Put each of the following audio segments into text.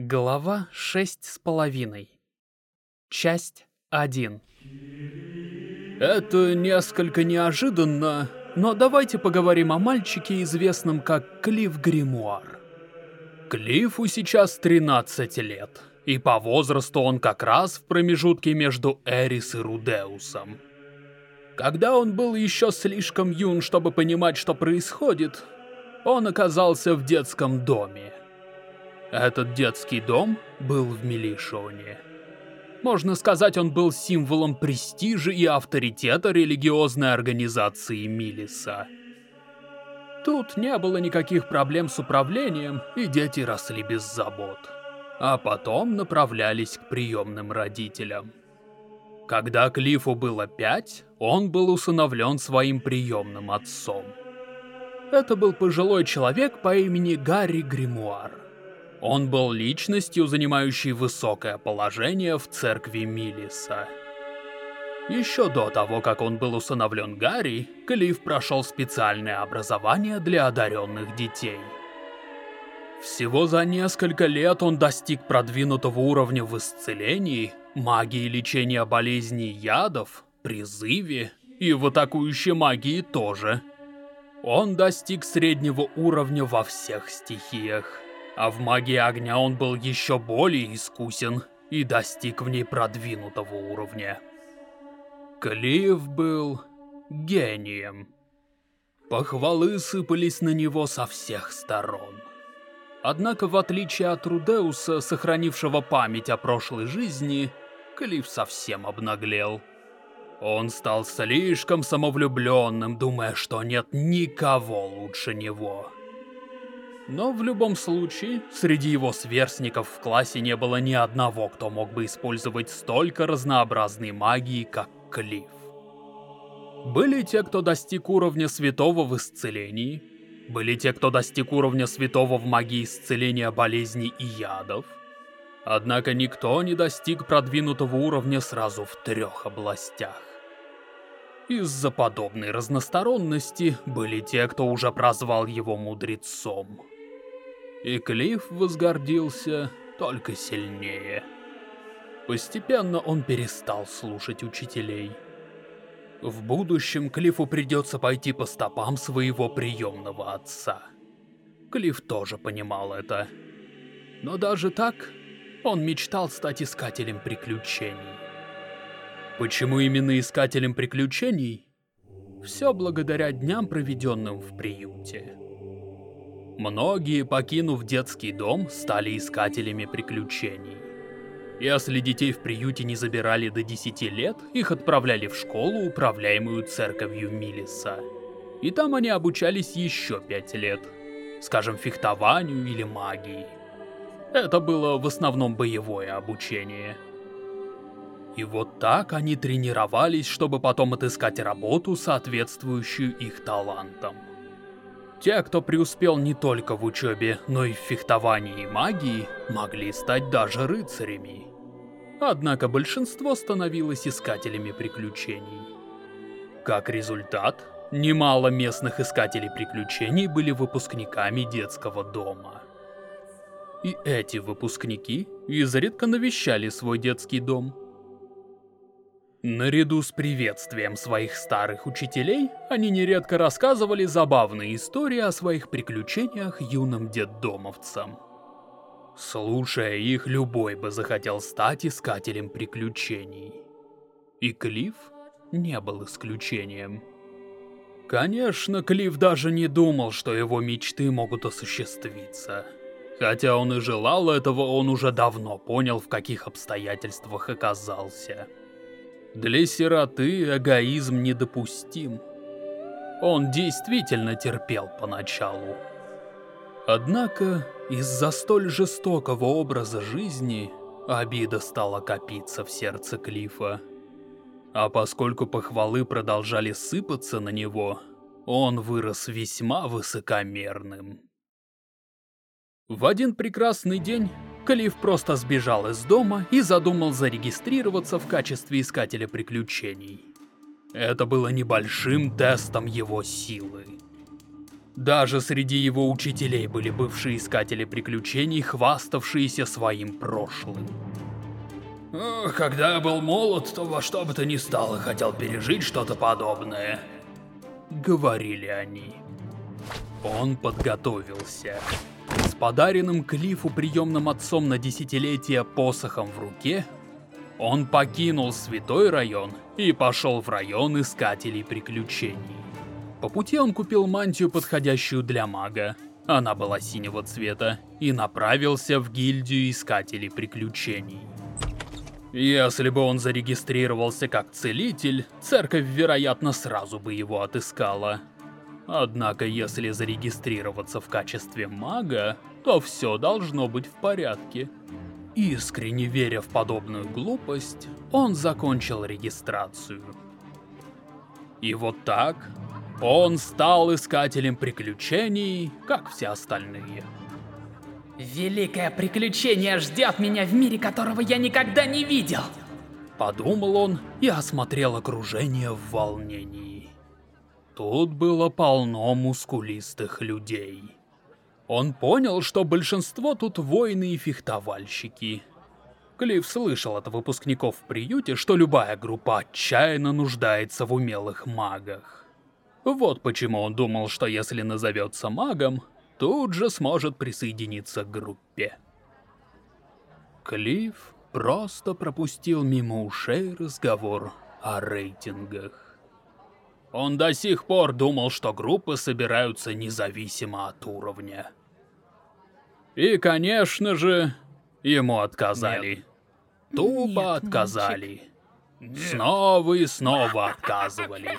Глава шесть с половиной. Часть один. Это несколько неожиданно, но давайте поговорим о мальчике, известном как Клифф Гримуар. Клиффу сейчас 13 лет, и по возрасту он как раз в промежутке между Эрис и Рудеусом. Когда он был еще слишком юн, чтобы понимать, что происходит, он оказался в детском доме. Этот детский дом был в Милишоне. Можно сказать, он был символом престижа и авторитета религиозной организации Милиса. Тут не было никаких проблем с управлением, и дети росли без забот. А потом направлялись к приемным родителям. Когда Клиффу было пять, он был усыновлен своим приемным отцом. Это был пожилой человек по имени Гарри Гримуар. Он был личностью, занимающей высокое положение в церкви Милиса. Еще до того, как он был усыновлен Гарри, Клифф прошел специальное образование для одаренных детей. Всего за несколько лет он достиг продвинутого уровня в исцелении, магии лечения болезней ядов, призыве и в атакующей магии тоже – он достиг среднего уровня во всех стихиях. А в магии огня он был еще более искусен и достиг в ней продвинутого уровня. Клифф был гением. Похвалы сыпались на него со всех сторон. Однако, в отличие от Рудеуса, сохранившего память о прошлой жизни, Клифф совсем обнаглел. Он стал слишком самовлюбленным, думая, что нет никого лучше него. Но в любом случае, среди его сверстников в классе не было ни одного, кто мог бы использовать столько разнообразной магии, как Клифф. Были те, кто достиг уровня святого в исцелении, были те, кто достиг уровня святого в магии исцеления болезней и ядов, Однако никто не достиг продвинутого уровня сразу в трех областях. Из-за подобной разносторонности были те, кто уже прозвал его мудрецом. И Клифф возгордился только сильнее. Постепенно он перестал слушать учителей. В будущем Клиффу придется пойти по стопам своего приемного отца. Клифф тоже понимал это. Но даже так, он мечтал стать искателем приключений. Почему именно искателем приключений? Все благодаря дням, проведенным в приюте. Многие, покинув детский дом, стали искателями приключений. Если детей в приюте не забирали до 10 лет, их отправляли в школу, управляемую церковью Милиса. И там они обучались еще 5 лет. Скажем, фехтованию или магии. Это было в основном боевое обучение. И вот так они тренировались, чтобы потом отыскать работу, соответствующую их талантам. Те, кто преуспел не только в учебе, но и в фехтовании и магии, могли стать даже рыцарями. Однако большинство становилось искателями приключений. Как результат, немало местных искателей приключений были выпускниками детского дома. И эти выпускники изредка навещали свой детский дом – Наряду с приветствием своих старых учителей, они нередко рассказывали забавные истории о своих приключениях юным детдомовцам. Слушая их, любой бы захотел стать искателем приключений. И Клифф не был исключением. Конечно, Клифф даже не думал, что его мечты могут осуществиться. Хотя он и желал этого, он уже давно понял, в каких обстоятельствах оказался. Для сироты эгоизм недопустим. Он действительно терпел поначалу. Однако, из-за столь жестокого образа жизни, обида стала копиться в сердце Клифа. А поскольку похвалы продолжали сыпаться на него, он вырос весьма высокомерным. В один прекрасный день Клифф просто сбежал из дома и задумал зарегистрироваться в качестве искателя приключений. Это было небольшим тестом его силы. Даже среди его учителей были бывшие искатели приключений, хваставшиеся своим прошлым. Когда я был молод, то во что бы то ни стало хотел пережить что-то подобное. Говорили они. Он подготовился. С подаренным Клифу приемным отцом на десятилетие посохом в руке, он покинул святой район и пошел в район Искателей Приключений. По пути он купил мантию, подходящую для мага, она была синего цвета, и направился в гильдию Искателей Приключений. Если бы он зарегистрировался как целитель, церковь, вероятно, сразу бы его отыскала. Однако, если зарегистрироваться в качестве мага, то все должно быть в порядке. Искренне веря в подобную глупость, он закончил регистрацию. И вот так он стал искателем приключений, как все остальные. Великое приключение ждет меня в мире, которого я никогда не видел. Подумал он и осмотрел окружение в волнении. Тут было полно мускулистых людей. Он понял, что большинство тут воины и фехтовальщики. Клифф слышал от выпускников в приюте, что любая группа отчаянно нуждается в умелых магах. Вот почему он думал, что если назовется магом, тут же сможет присоединиться к группе. Клифф просто пропустил мимо ушей разговор о рейтингах. Он до сих пор думал, что группы собираются независимо от уровня. И, конечно же, ему отказали. Нет. Тупо Нет, отказали. Нет. Снова и снова отказывали.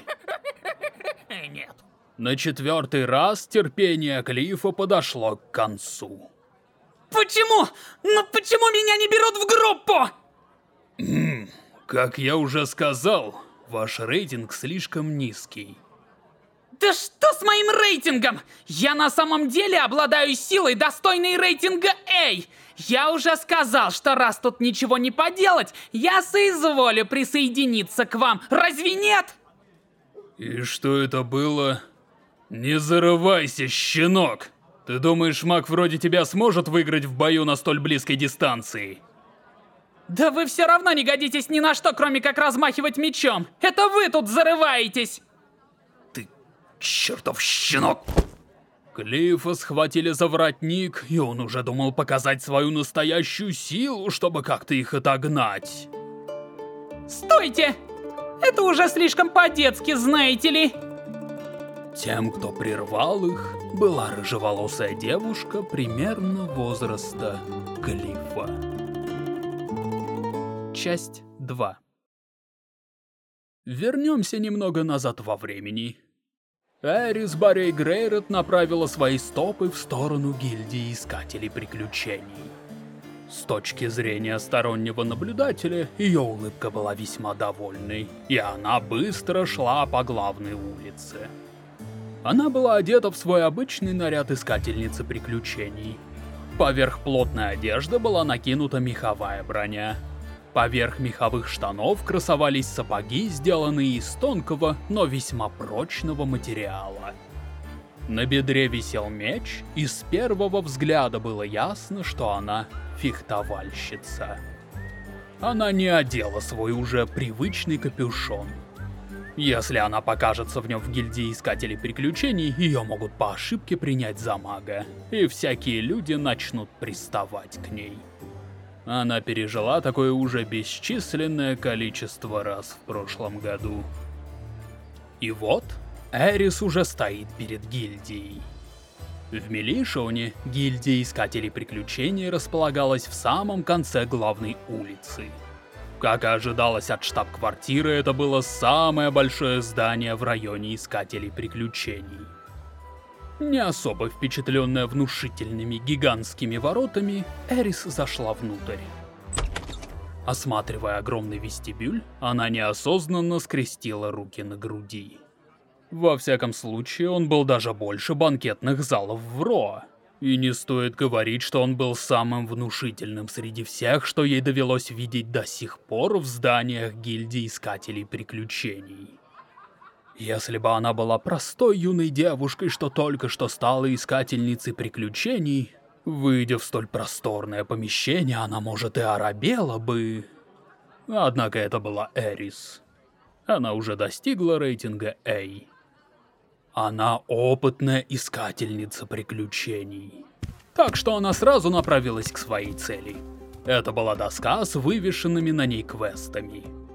Нет. На четвертый раз терпение Клифа подошло к концу. Почему? Но почему меня не берут в группу? как я уже сказал, ваш рейтинг слишком низкий. Да что с моим рейтингом? Я на самом деле обладаю силой, достойной рейтинга A. Я уже сказал, что раз тут ничего не поделать, я соизволю присоединиться к вам. Разве нет? И что это было? Не зарывайся, щенок! Ты думаешь, маг вроде тебя сможет выиграть в бою на столь близкой дистанции? Да вы все равно не годитесь ни на что, кроме как размахивать мечом. Это вы тут зарываетесь! Ты чертов щенок! Клифа схватили за воротник, и он уже думал показать свою настоящую силу, чтобы как-то их отогнать. Стойте! Это уже слишком по-детски, знаете ли. Тем, кто прервал их, была рыжеволосая девушка примерно возраста Клиффа. Часть 2 Вернемся немного назад во времени. Эрис Барей Грейрот направила свои стопы в сторону гильдии Искателей Приключений. С точки зрения стороннего наблюдателя, ее улыбка была весьма довольной, и она быстро шла по главной улице. Она была одета в свой обычный наряд искательницы приключений. Поверх плотной одежды была накинута меховая броня. Поверх меховых штанов красовались сапоги, сделанные из тонкого, но весьма прочного материала. На бедре висел меч, и с первого взгляда было ясно, что она фехтовальщица. Она не одела свой уже привычный капюшон. Если она покажется в нем в гильдии Искателей Приключений, ее могут по ошибке принять за мага, и всякие люди начнут приставать к ней. Она пережила такое уже бесчисленное количество раз в прошлом году. И вот, Эрис уже стоит перед гильдией. В Мелишоне гильдия Искателей Приключений располагалась в самом конце главной улицы. Как и ожидалось от штаб-квартиры, это было самое большое здание в районе Искателей Приключений. Не особо впечатленная внушительными гигантскими воротами, Эрис зашла внутрь. Осматривая огромный вестибюль, она неосознанно скрестила руки на груди. Во всяком случае, он был даже больше банкетных залов в Роа. И не стоит говорить, что он был самым внушительным среди всех, что ей довелось видеть до сих пор в зданиях гильдии Искателей Приключений. Если бы она была простой юной девушкой, что только что стала искательницей приключений, выйдя в столь просторное помещение, она, может, и оробела бы. Однако это была Эрис. Она уже достигла рейтинга A. Она опытная искательница приключений. Так что она сразу направилась к своей цели. Это была доска с вывешенными на ней квестами.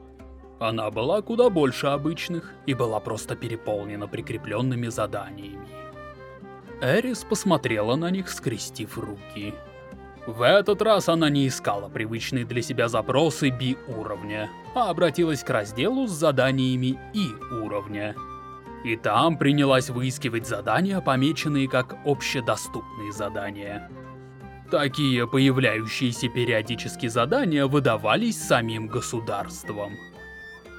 Она была куда больше обычных и была просто переполнена прикрепленными заданиями. Эрис посмотрела на них, скрестив руки. В этот раз она не искала привычные для себя запросы B-уровня, а обратилась к разделу с заданиями И-уровня. И там принялась выискивать задания, помеченные как общедоступные задания. Такие появляющиеся периодически задания выдавались самим государством.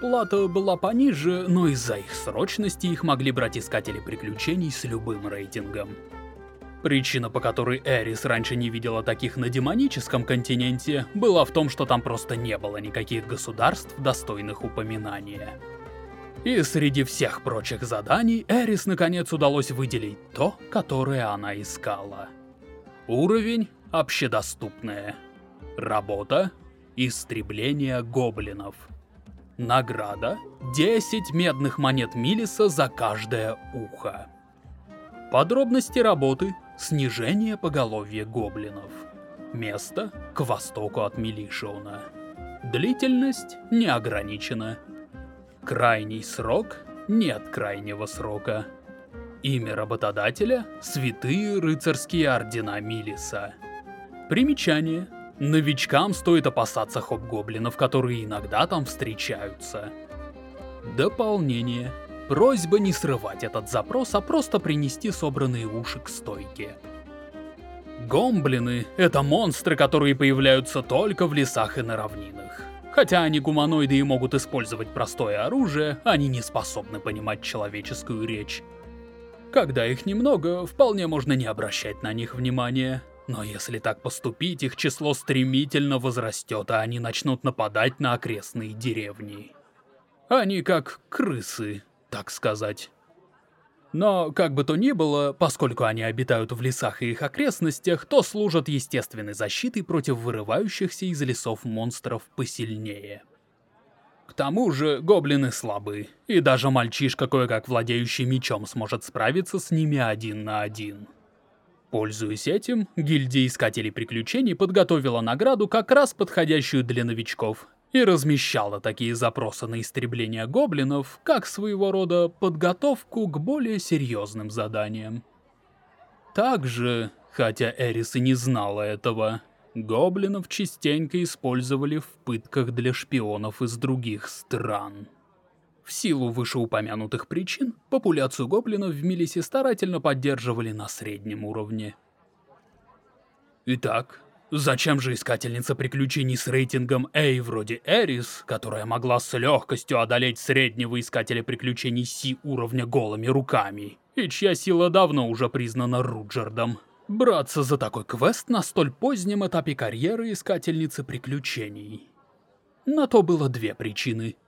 Плата была пониже, но из-за их срочности их могли брать искатели приключений с любым рейтингом. Причина, по которой Эрис раньше не видела таких на демоническом континенте, была в том, что там просто не было никаких государств, достойных упоминания. И среди всех прочих заданий Эрис наконец удалось выделить то, которое она искала. Уровень общедоступное. Работа истребление гоблинов. Награда 10 медных монет Милиса за каждое ухо. Подробности работы снижение поголовья гоблинов. Место к востоку от Милишиона. Длительность не ограничена. Крайний срок нет крайнего срока. Имя работодателя – Святые рыцарские ордена Милиса. Примечание. Новичкам стоит опасаться хоб-гоблинов, которые иногда там встречаются. Дополнение. Просьба не срывать этот запрос, а просто принести собранные уши к стойке. Гомблины — это монстры, которые появляются только в лесах и на равнинах. Хотя они гуманоиды и могут использовать простое оружие, они не способны понимать человеческую речь. Когда их немного, вполне можно не обращать на них внимания. Но если так поступить, их число стремительно возрастет, а они начнут нападать на окрестные деревни. Они как крысы, так сказать. Но, как бы то ни было, поскольку они обитают в лесах и их окрестностях, то служат естественной защитой против вырывающихся из лесов монстров посильнее. К тому же, гоблины слабы, и даже мальчишка, кое-как владеющий мечом, сможет справиться с ними один на один. Пользуясь этим, гильдия Искателей Приключений подготовила награду, как раз подходящую для новичков, и размещала такие запросы на истребление гоблинов, как своего рода подготовку к более серьезным заданиям. Также, хотя Эрис и не знала этого, гоблинов частенько использовали в пытках для шпионов из других стран. В силу вышеупомянутых причин, популяцию гоблинов в Милисе старательно поддерживали на среднем уровне. Итак, зачем же искательница приключений с рейтингом A вроде Эрис, которая могла с легкостью одолеть среднего искателя приключений Си уровня голыми руками, и чья сила давно уже признана Руджердом, браться за такой квест на столь позднем этапе карьеры искательницы приключений? На то было две причины –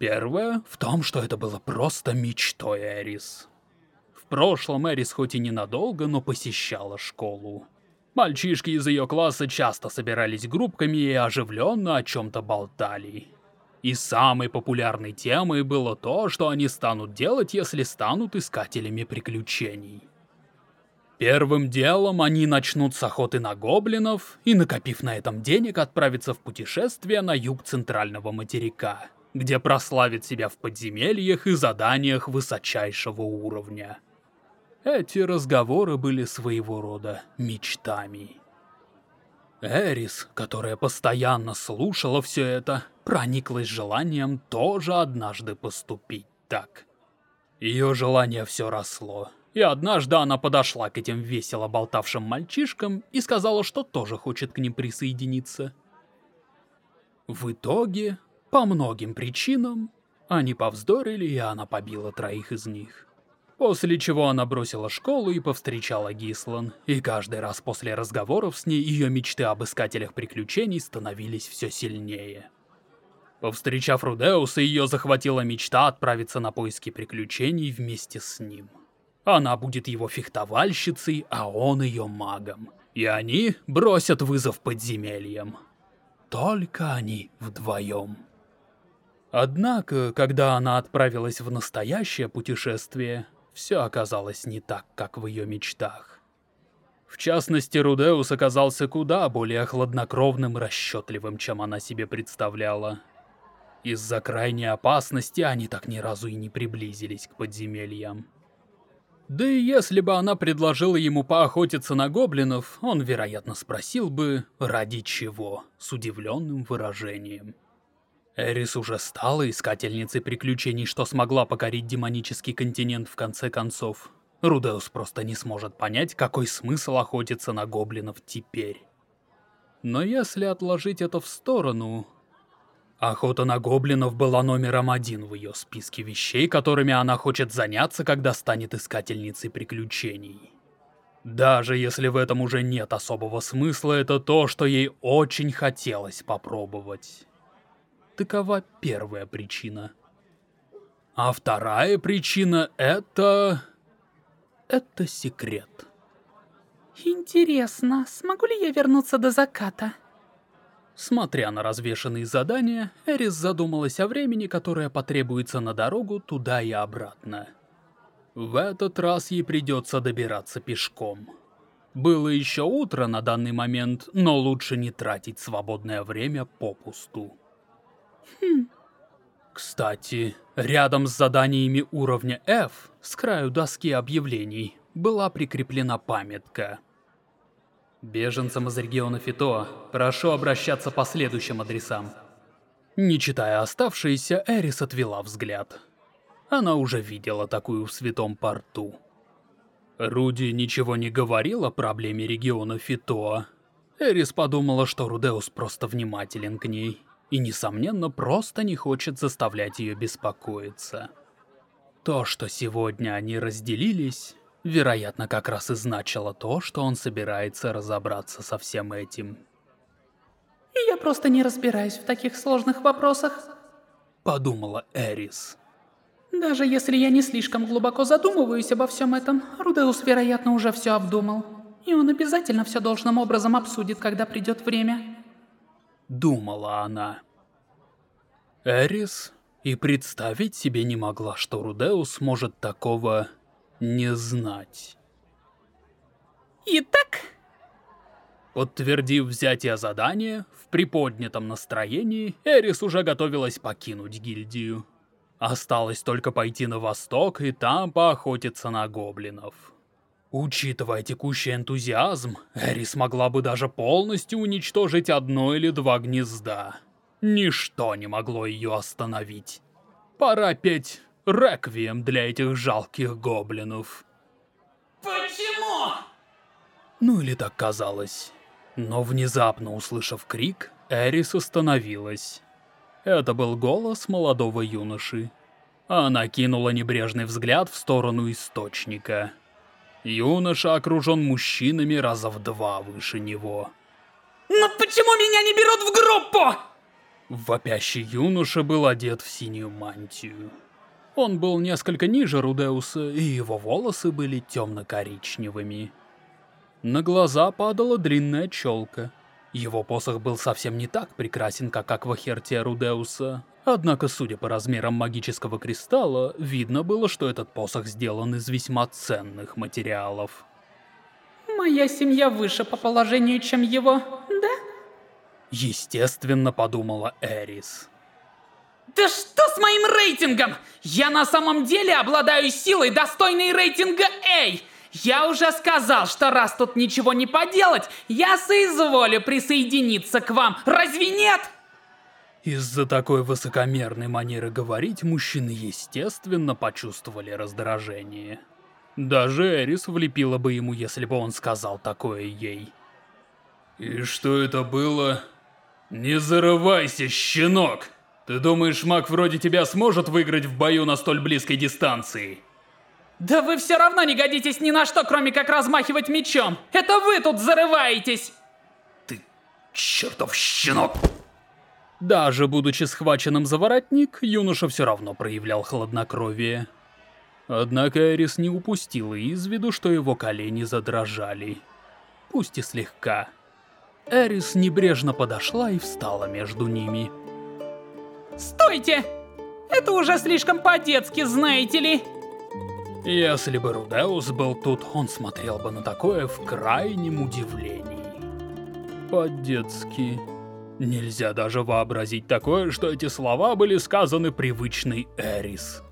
Первое в том, что это было просто мечтой Эрис. В прошлом Эрис хоть и ненадолго, но посещала школу. Мальчишки из ее класса часто собирались группками и оживленно о чем-то болтали. И самой популярной темой было то, что они станут делать, если станут искателями приключений. Первым делом они начнут с охоты на гоблинов и, накопив на этом денег, отправятся в путешествие на юг центрального материка где прославит себя в подземельях и заданиях высочайшего уровня. Эти разговоры были своего рода мечтами. Эрис, которая постоянно слушала все это, прониклась желанием тоже однажды поступить так. Ее желание все росло, и однажды она подошла к этим весело болтавшим мальчишкам и сказала, что тоже хочет к ним присоединиться. В итоге по многим причинам они повздорили, и она побила троих из них. После чего она бросила школу и повстречала Гислан, и каждый раз после разговоров с ней ее мечты об искателях приключений становились все сильнее. Повстречав Рудеуса, ее захватила мечта отправиться на поиски приключений вместе с ним. Она будет его фехтовальщицей, а он ее магом. И они бросят вызов подземельям. Только они вдвоем. Однако, когда она отправилась в настоящее путешествие, все оказалось не так, как в ее мечтах. В частности, Рудеус оказался куда более хладнокровным и расчетливым, чем она себе представляла. Из-за крайней опасности они так ни разу и не приблизились к подземельям. Да и если бы она предложила ему поохотиться на гоблинов, он, вероятно, спросил бы, ради чего, с удивленным выражением. Эрис уже стала искательницей приключений, что смогла покорить демонический континент в конце концов. Рудеус просто не сможет понять, какой смысл охотиться на гоблинов теперь. Но если отложить это в сторону, Охота на гоблинов была номером один в ее списке вещей, которыми она хочет заняться, когда станет искательницей приключений. Даже если в этом уже нет особого смысла, это то, что ей очень хотелось попробовать. Такова первая причина. А вторая причина — это... Это секрет. Интересно, смогу ли я вернуться до заката? Смотря на развешанные задания, Эрис задумалась о времени, которое потребуется на дорогу туда и обратно. В этот раз ей придется добираться пешком. Было еще утро на данный момент, но лучше не тратить свободное время попусту. Хм. Кстати, рядом с заданиями уровня F, с краю доски объявлений, была прикреплена памятка — Беженцам из региона Фито прошу обращаться по следующим адресам. Не читая оставшиеся, Эрис отвела взгляд. Она уже видела такую в Святом Порту. Руди ничего не говорил о проблеме региона Фитоа. Эрис подумала, что Рудеус просто внимателен к ней и, несомненно, просто не хочет заставлять ее беспокоиться. То, что сегодня они разделились, Вероятно, как раз и значило то, что он собирается разобраться со всем этим. «Я просто не разбираюсь в таких сложных вопросах», — подумала Эрис. «Даже если я не слишком глубоко задумываюсь обо всем этом, Рудеус, вероятно, уже все обдумал. И он обязательно все должным образом обсудит, когда придет время». Думала она. Эрис и представить себе не могла, что Рудеус может такого не знать. Итак... Подтвердив взятие задания, в приподнятом настроении, Эрис уже готовилась покинуть гильдию. Осталось только пойти на восток и там поохотиться на гоблинов. Учитывая текущий энтузиазм, Эрис могла бы даже полностью уничтожить одно или два гнезда. Ничто не могло ее остановить. Пора петь реквием для этих жалких гоблинов. Почему? Ну или так казалось. Но внезапно услышав крик, Эрис остановилась. Это был голос молодого юноши. Она кинула небрежный взгляд в сторону источника. Юноша окружен мужчинами раза в два выше него. Но почему меня не берут в группу? Вопящий юноша был одет в синюю мантию. Он был несколько ниже Рудеуса, и его волосы были темно-коричневыми. На глаза падала длинная челка. Его посох был совсем не так прекрасен, как аквахертия Рудеуса. Однако, судя по размерам магического кристалла, видно было, что этот посох сделан из весьма ценных материалов. Моя семья выше по положению, чем его, да? Естественно, подумала Эрис. Да что с моим рейтингом? Я на самом деле обладаю силой, достойной рейтинга A. Я уже сказал, что раз тут ничего не поделать, я соизволю присоединиться к вам. Разве нет? Из-за такой высокомерной манеры говорить, мужчины естественно почувствовали раздражение. Даже Эрис влепила бы ему, если бы он сказал такое ей. «И что это было? Не зарывайся, щенок!» Ты думаешь, маг вроде тебя сможет выиграть в бою на столь близкой дистанции? Да вы все равно не годитесь ни на что, кроме как размахивать мечом. Это вы тут зарываетесь. Ты чертов щенок. Даже будучи схваченным за воротник, юноша все равно проявлял хладнокровие. Однако Эрис не упустила из виду, что его колени задрожали. Пусть и слегка. Эрис небрежно подошла и встала между ними. Стойте! Это уже слишком по-детски, знаете ли. Если бы Рудеус был тут, он смотрел бы на такое в крайнем удивлении. По-детски. Нельзя даже вообразить такое, что эти слова были сказаны привычной Эрис.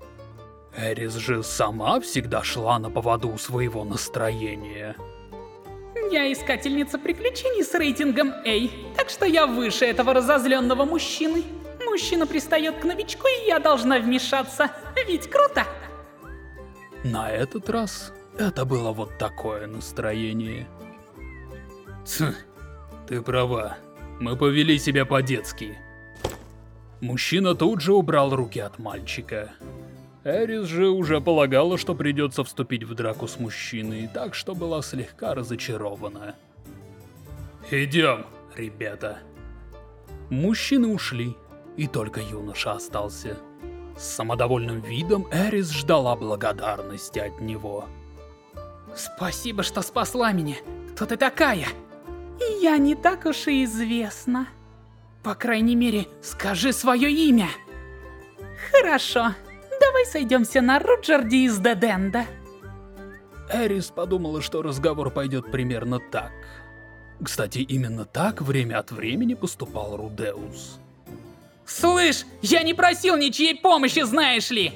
Эрис же сама всегда шла на поводу своего настроения. Я искательница приключений с рейтингом A, так что я выше этого разозленного мужчины. Мужчина пристает к новичку, и я должна вмешаться. Ведь круто! На этот раз это было вот такое настроение. Ц, ты права. Мы повели себя по-детски. Мужчина тут же убрал руки от мальчика. Эрис же уже полагала, что придется вступить в драку с мужчиной, так что была слегка разочарована. «Идем, ребята». Мужчины ушли, и только юноша остался. С самодовольным видом Эрис ждала благодарности от него. Спасибо, что спасла меня. Кто ты такая? Я не так уж и известна. По крайней мере, скажи свое имя. Хорошо. Давай сойдемся на Руджерди из Деденда. Эрис подумала, что разговор пойдет примерно так. Кстати, именно так время от времени поступал Рудеус. Слышь, я не просил ничьей помощи, знаешь ли!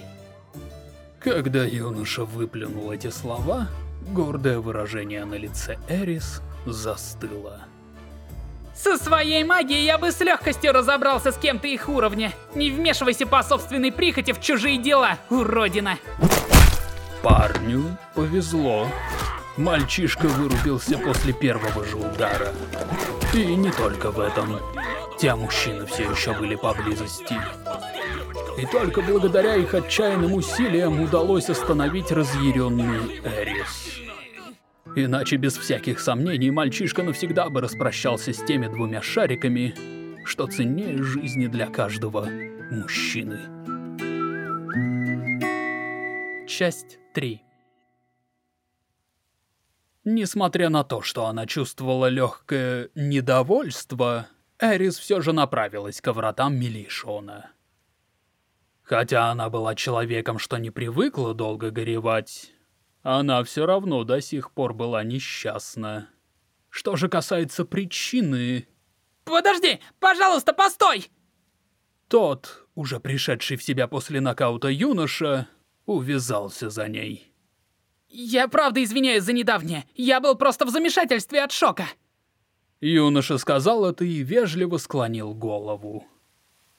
Когда юноша выплюнул эти слова, гордое выражение на лице Эрис застыло. Со своей магией я бы с легкостью разобрался с кем-то их уровня. Не вмешивайся по собственной прихоти в чужие дела, уродина. Парню повезло. Мальчишка вырубился после первого же удара. И не только в этом. Те мужчины все еще были поблизости. И только благодаря их отчаянным усилиям удалось остановить разъяренную Эрис. Иначе без всяких сомнений мальчишка навсегда бы распрощался с теми двумя шариками, что ценнее жизни для каждого мужчины. Часть 3 Несмотря на то, что она чувствовала легкое недовольство, Эрис все же направилась к вратам Милишона. Хотя она была человеком, что не привыкла долго горевать, она все равно до сих пор была несчастна. Что же касается причины... Подожди! Пожалуйста, постой! Тот, уже пришедший в себя после нокаута юноша, увязался за ней. Я правда извиняюсь за недавнее. Я был просто в замешательстве от шока. Юноша сказал это и вежливо склонил голову.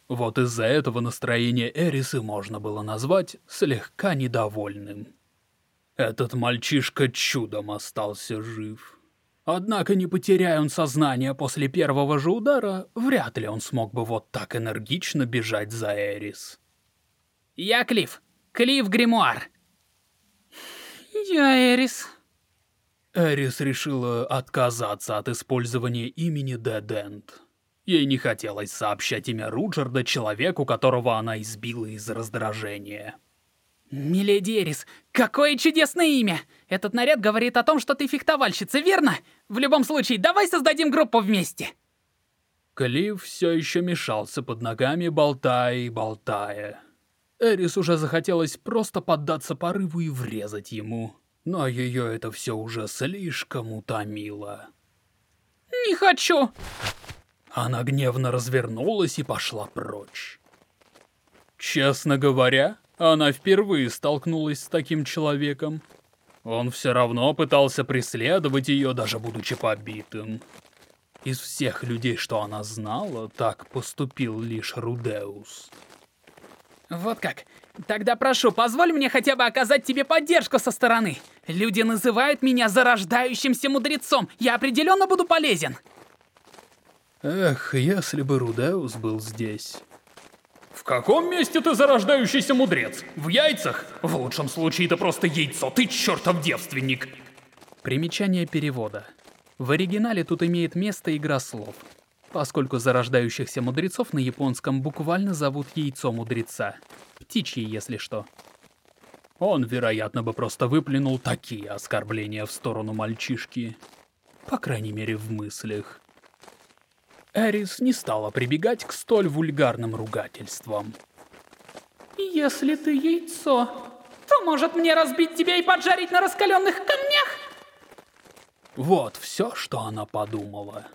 Вот из-за этого настроение Эрисы можно было назвать слегка недовольным. Этот мальчишка чудом остался жив. Однако, не потеряя он сознание после первого же удара, вряд ли он смог бы вот так энергично бежать за Эрис. Я Клифф. Клифф Гримуар. Я Эрис. Эрис решила отказаться от использования имени Дедент. Ей не хотелось сообщать имя Руджерда человеку, которого она избила из раздражения. «Миледи Эрис, какое чудесное имя! Этот наряд говорит о том, что ты фехтовальщица, верно? В любом случае, давай создадим группу вместе!» Клифф все еще мешался под ногами, болтая и болтая. Эрис уже захотелось просто поддаться порыву и врезать ему, но ее это все уже слишком утомило. «Не хочу!» Она гневно развернулась и пошла прочь. Честно говоря, она впервые столкнулась с таким человеком. Он все равно пытался преследовать ее, даже будучи побитым. Из всех людей, что она знала, так поступил лишь Рудеус. Вот как. Тогда прошу, позволь мне хотя бы оказать тебе поддержку со стороны. Люди называют меня зарождающимся мудрецом. Я определенно буду полезен. Эх, если бы Рудеус был здесь. В каком месте ты зарождающийся мудрец? В яйцах? В лучшем случае это просто яйцо, ты чертов девственник. Примечание перевода. В оригинале тут имеет место игра слов. поскольку зарождающихся мудрецов на японском буквально зовут яйцо мудреца. Птичье, если что. Он, вероятно, бы просто выплюнул такие оскорбления в сторону мальчишки. По крайней мере, в мыслях. Эрис не стала прибегать к столь вульгарным ругательствам. «Если ты яйцо, то может мне разбить тебя и поджарить на раскаленных камнях?» Вот все, что она подумала.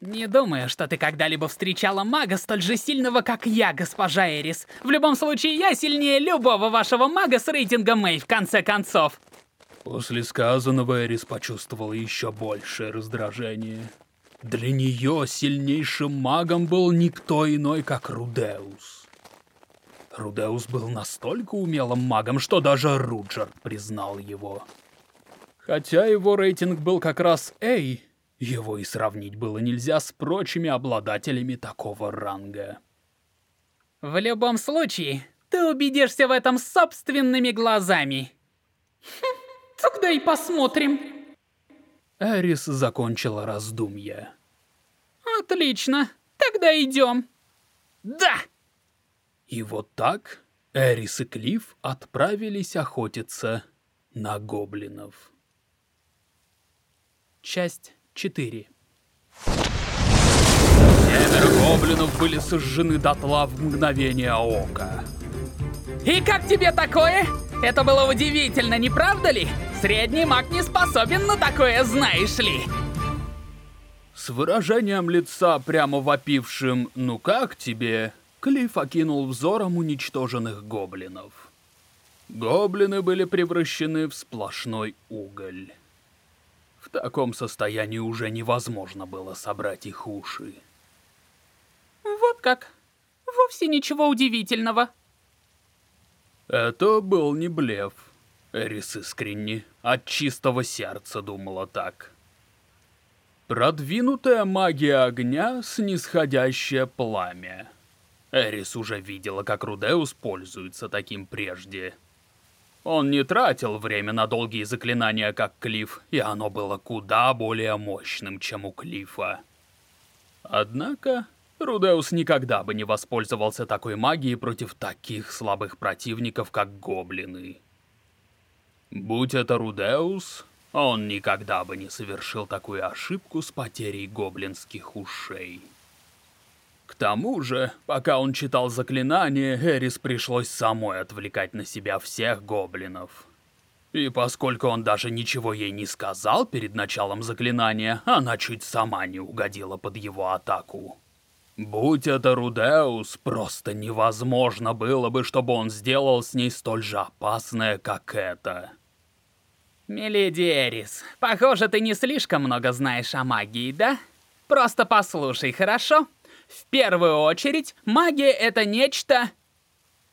Не думаю, что ты когда-либо встречала мага столь же сильного, как я, госпожа Эрис. В любом случае, я сильнее любого вашего мага с рейтингом Мэй, в конце концов. После сказанного Эрис почувствовала еще большее раздражение. Для нее сильнейшим магом был никто иной, как Рудеус. Рудеус был настолько умелым магом, что даже Руджер признал его. Хотя его рейтинг был как раз A, его и сравнить было нельзя с прочими обладателями такого ранга. В любом случае, ты убедишься в этом собственными глазами. Хм, тогда и посмотрим. Эрис закончила раздумье. Отлично, тогда идем. Да! И вот так Эрис и Клифф отправились охотиться на гоблинов. Часть 4 Семеро гоблинов были сожжены дотла в мгновение ока. И как тебе такое? Это было удивительно, не правда ли? Средний маг не способен на такое, знаешь ли. С выражением лица, прямо вопившим «Ну как тебе?», Клифф окинул взором уничтоженных гоблинов. Гоблины были превращены в сплошной уголь. В таком состоянии уже невозможно было собрать их уши. Вот как. Вовсе ничего удивительного. Это был не блеф. Эрис искренне, от чистого сердца думала так. Продвинутая магия огня, снисходящее пламя. Эрис уже видела, как Рудеус пользуется таким прежде. Он не тратил время на долгие заклинания, как Клифф, и оно было куда более мощным, чем у Клиффа. Однако, Рудеус никогда бы не воспользовался такой магией против таких слабых противников, как гоблины. Будь это Рудеус, он никогда бы не совершил такую ошибку с потерей гоблинских ушей. К тому же, пока он читал заклинание, Эрис пришлось самой отвлекать на себя всех гоблинов. И поскольку он даже ничего ей не сказал перед началом заклинания, она чуть сама не угодила под его атаку. Будь это Рудеус, просто невозможно было бы, чтобы он сделал с ней столь же опасное, как это. Миледи Эрис, похоже, ты не слишком много знаешь о магии, да? Просто послушай, хорошо? В первую очередь, магия — это нечто...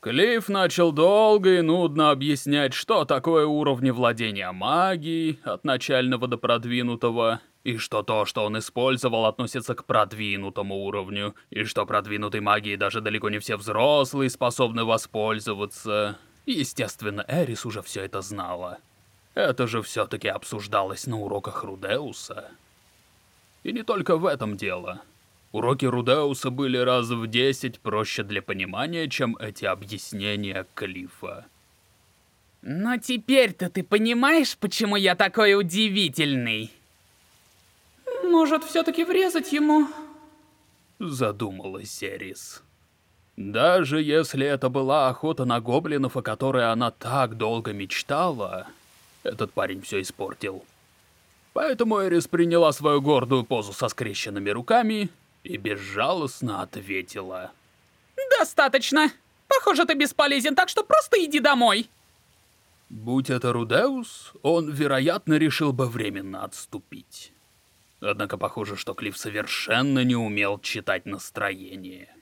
Клифф начал долго и нудно объяснять, что такое уровни владения магией, от начального до продвинутого, и что то, что он использовал, относится к продвинутому уровню, и что продвинутой магией даже далеко не все взрослые способны воспользоваться. Естественно, Эрис уже все это знала. Это же все-таки обсуждалось на уроках Рудеуса. И не только в этом дело. Уроки Рудеуса были раз в десять проще для понимания, чем эти объяснения Клифа. Но теперь-то ты понимаешь, почему я такой удивительный? Может, все-таки врезать ему? Задумалась Эрис. Даже если это была охота на гоблинов, о которой она так долго мечтала, этот парень все испортил. Поэтому Эрис приняла свою гордую позу со скрещенными руками и безжалостно ответила. Достаточно. Похоже, ты бесполезен, так что просто иди домой. Будь это Рудеус, он, вероятно, решил бы временно отступить. Однако похоже, что Клифф совершенно не умел читать настроение.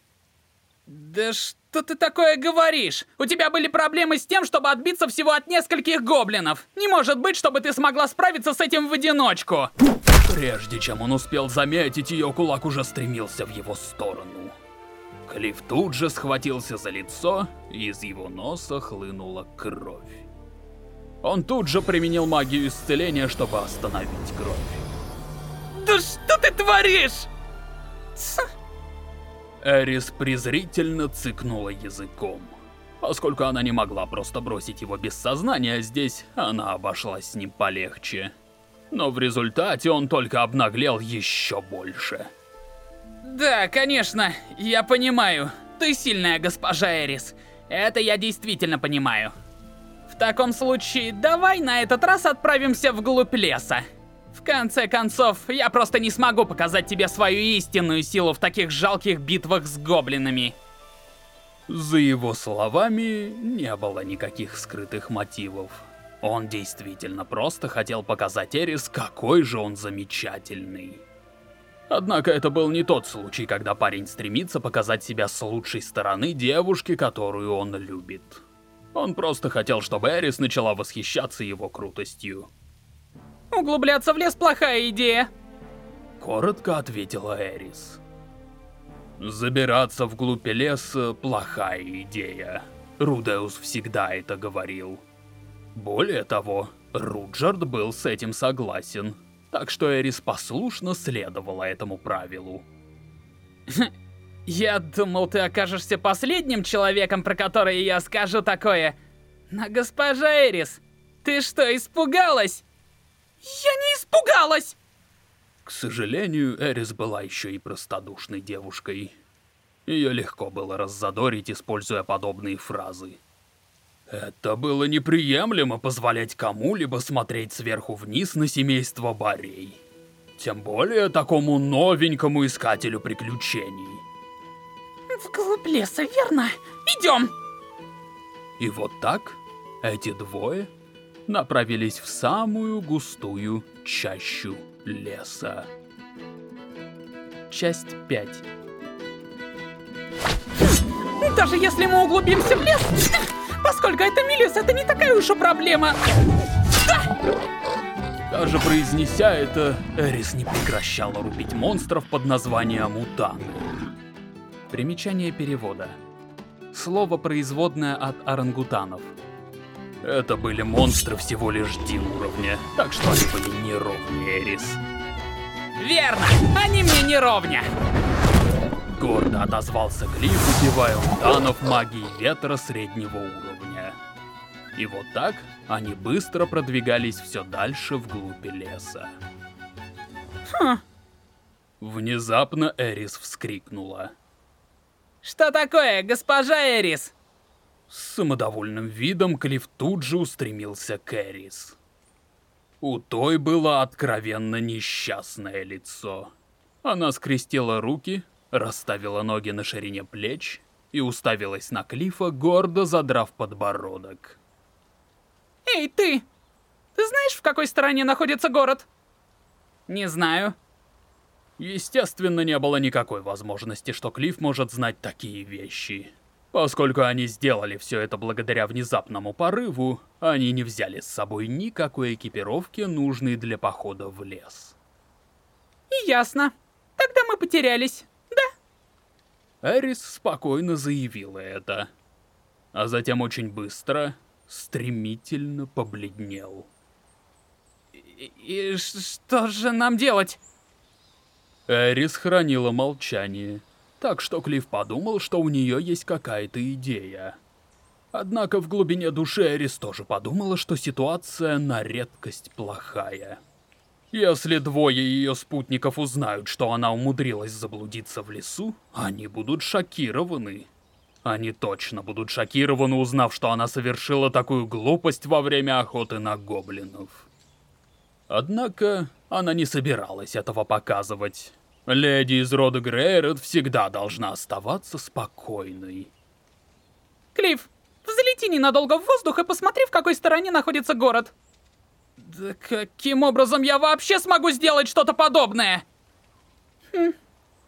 Да что ты такое говоришь? У тебя были проблемы с тем, чтобы отбиться всего от нескольких гоблинов. Не может быть, чтобы ты смогла справиться с этим в одиночку. Прежде чем он успел заметить, ее кулак уже стремился в его сторону. Клифф тут же схватился за лицо, и из его носа хлынула кровь. Он тут же применил магию исцеления, чтобы остановить кровь. Да что ты творишь? Эрис презрительно цыкнула языком. Поскольку она не могла просто бросить его без сознания здесь, она обошлась с ним полегче. Но в результате он только обнаглел еще больше. Да, конечно, я понимаю. Ты сильная госпожа Эрис. Это я действительно понимаю. В таком случае, давай на этот раз отправимся вглубь леса. В конце концов, я просто не смогу показать тебе свою истинную силу в таких жалких битвах с гоблинами. За его словами не было никаких скрытых мотивов. Он действительно просто хотел показать Эрис, какой же он замечательный. Однако это был не тот случай, когда парень стремится показать себя с лучшей стороны девушки, которую он любит. Он просто хотел, чтобы Эрис начала восхищаться его крутостью. Углубляться в лес плохая идея. Коротко ответила Эрис. Забираться вглубь леса – плохая идея. Рудеус всегда это говорил. Более того, Руджерд был с этим согласен, так что Эрис послушно следовала этому правилу. Я думал, ты окажешься последним человеком, про который я скажу такое. Но, госпожа Эрис, ты что, испугалась? Я не испугалась! К сожалению, Эрис была еще и простодушной девушкой. Ее легко было раззадорить, используя подобные фразы. Это было неприемлемо позволять кому-либо смотреть сверху вниз на семейство Борей. Тем более такому новенькому искателю приключений. Вглубь леса, верно? Идем! И вот так эти двое направились в самую густую чащу леса. Часть 5 Даже если мы углубимся в лес, поскольку это Милис, это не такая уж и проблема. Даже произнеся это, Эрис не прекращала рубить монстров под названием Мутаны. Примечание перевода. Слово производное от орангутанов. Это были монстры всего лишь D уровня, так что они были не ровнее Эрис. Верно, они мне не ровня. Гордо отозвался Глиф, убивая мутанов магии ветра среднего уровня. И вот так они быстро продвигались все дальше вглубь леса. Хм. Внезапно Эрис вскрикнула. Что такое, госпожа Эрис? С самодовольным видом Клифф тут же устремился к Эрис. У той было откровенно несчастное лицо. Она скрестила руки, расставила ноги на ширине плеч и уставилась на Клифа, гордо задрав подбородок. Эй, ты! Ты знаешь, в какой стороне находится город? Не знаю. Естественно, не было никакой возможности, что Клифф может знать такие вещи. Поскольку они сделали все это благодаря внезапному порыву, они не взяли с собой никакой экипировки, нужной для похода в лес. Ясно. Тогда мы потерялись, да? Эрис спокойно заявила это. А затем очень быстро, стремительно побледнел. И, и что же нам делать? Эрис хранила молчание так что Клифф подумал, что у нее есть какая-то идея. Однако в глубине души Эрис тоже подумала, что ситуация на редкость плохая. Если двое ее спутников узнают, что она умудрилась заблудиться в лесу, они будут шокированы. Они точно будут шокированы, узнав, что она совершила такую глупость во время охоты на гоблинов. Однако, она не собиралась этого показывать. Леди из рода Грейрот всегда должна оставаться спокойной. Клифф, взлети ненадолго в воздух и посмотри, в какой стороне находится город. Да каким образом я вообще смогу сделать что-то подобное? Хм,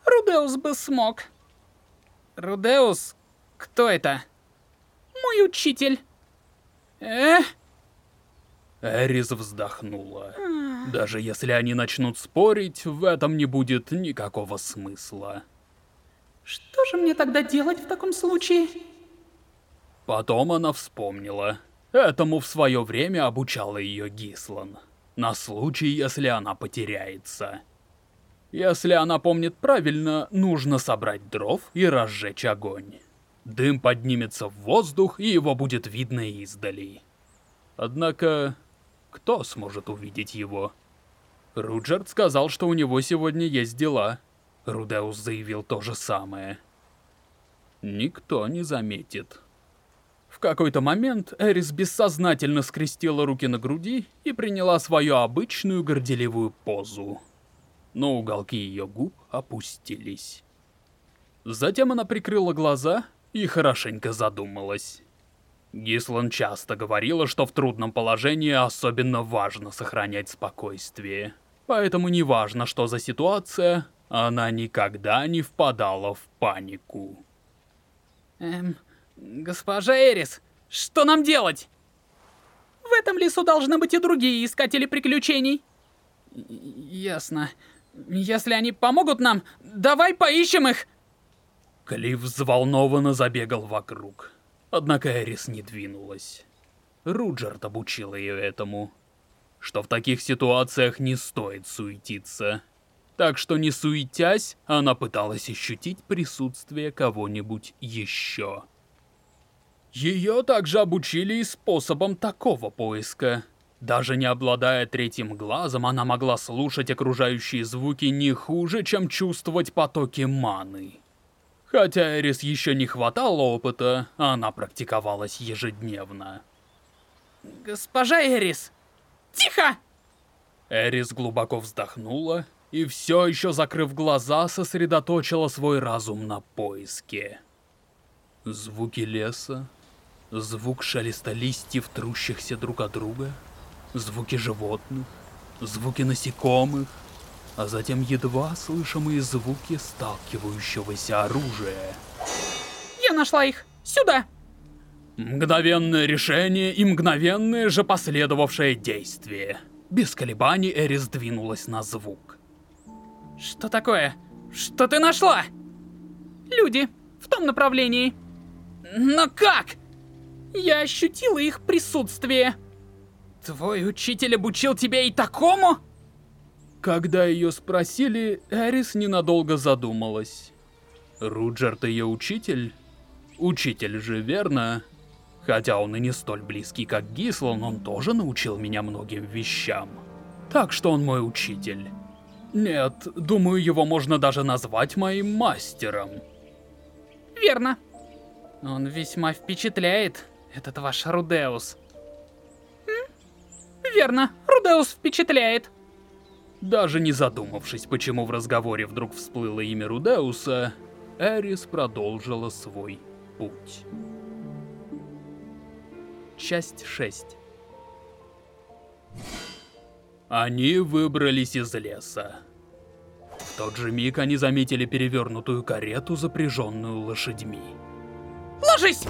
Рудеус бы смог. Рудеус? Кто это? Мой учитель. Э? Эрис вздохнула. Даже если они начнут спорить, в этом не будет никакого смысла. Что же мне тогда делать в таком случае? Потом она вспомнила. Этому в свое время обучала ее Гислан. На случай, если она потеряется. Если она помнит правильно, нужно собрать дров и разжечь огонь. Дым поднимется в воздух, и его будет видно издали. Однако, кто сможет увидеть его? Руджерд сказал, что у него сегодня есть дела. Рудеус заявил то же самое. Никто не заметит. В какой-то момент Эрис бессознательно скрестила руки на груди и приняла свою обычную горделивую позу. Но уголки ее губ опустились. Затем она прикрыла глаза и хорошенько задумалась. Гислан часто говорила, что в трудном положении особенно важно сохранять спокойствие. Поэтому неважно, что за ситуация, она никогда не впадала в панику. Эм, госпожа Эрис, что нам делать? В этом лесу должны быть и другие искатели приключений. Ясно. Если они помогут нам, давай поищем их. Клифф взволнованно забегал вокруг. Однако Эрис не двинулась. Руджерт обучил ее этому. Что в таких ситуациях не стоит суетиться. Так что не суетясь, она пыталась ощутить присутствие кого-нибудь еще. Ее также обучили и способом такого поиска. Даже не обладая третьим глазом, она могла слушать окружающие звуки не хуже, чем чувствовать потоки маны. Хотя Эрис еще не хватало опыта, она практиковалась ежедневно. Госпожа Эрис! Тихо! Эрис глубоко вздохнула и все еще закрыв глаза, сосредоточила свой разум на поиске. Звуки леса, звук шелеста листьев, трущихся друг от друга, звуки животных, звуки насекомых, а затем едва слышимые звуки сталкивающегося оружия. Я нашла их! Сюда! Мгновенное решение и мгновенное же последовавшее действие. Без колебаний Эрис двинулась на звук. Что такое? Что ты нашла? Люди, в том направлении. Но как? Я ощутила их присутствие. Твой учитель обучил тебя и такому? Когда ее спросили, Эрис ненадолго задумалась. Руджерт ее учитель? Учитель же, верно? Хотя он и не столь близкий, как Гислан, он тоже научил меня многим вещам. Так что он мой учитель. Нет, думаю, его можно даже назвать моим мастером. Верно. Он весьма впечатляет, этот ваш Рудеус. Верно, Рудеус впечатляет. Даже не задумавшись, почему в разговоре вдруг всплыло имя Рудеуса, Эрис продолжила свой путь. Часть 6 Они выбрались из леса. В тот же миг они заметили перевернутую карету, запряженную лошадьми. Ложись!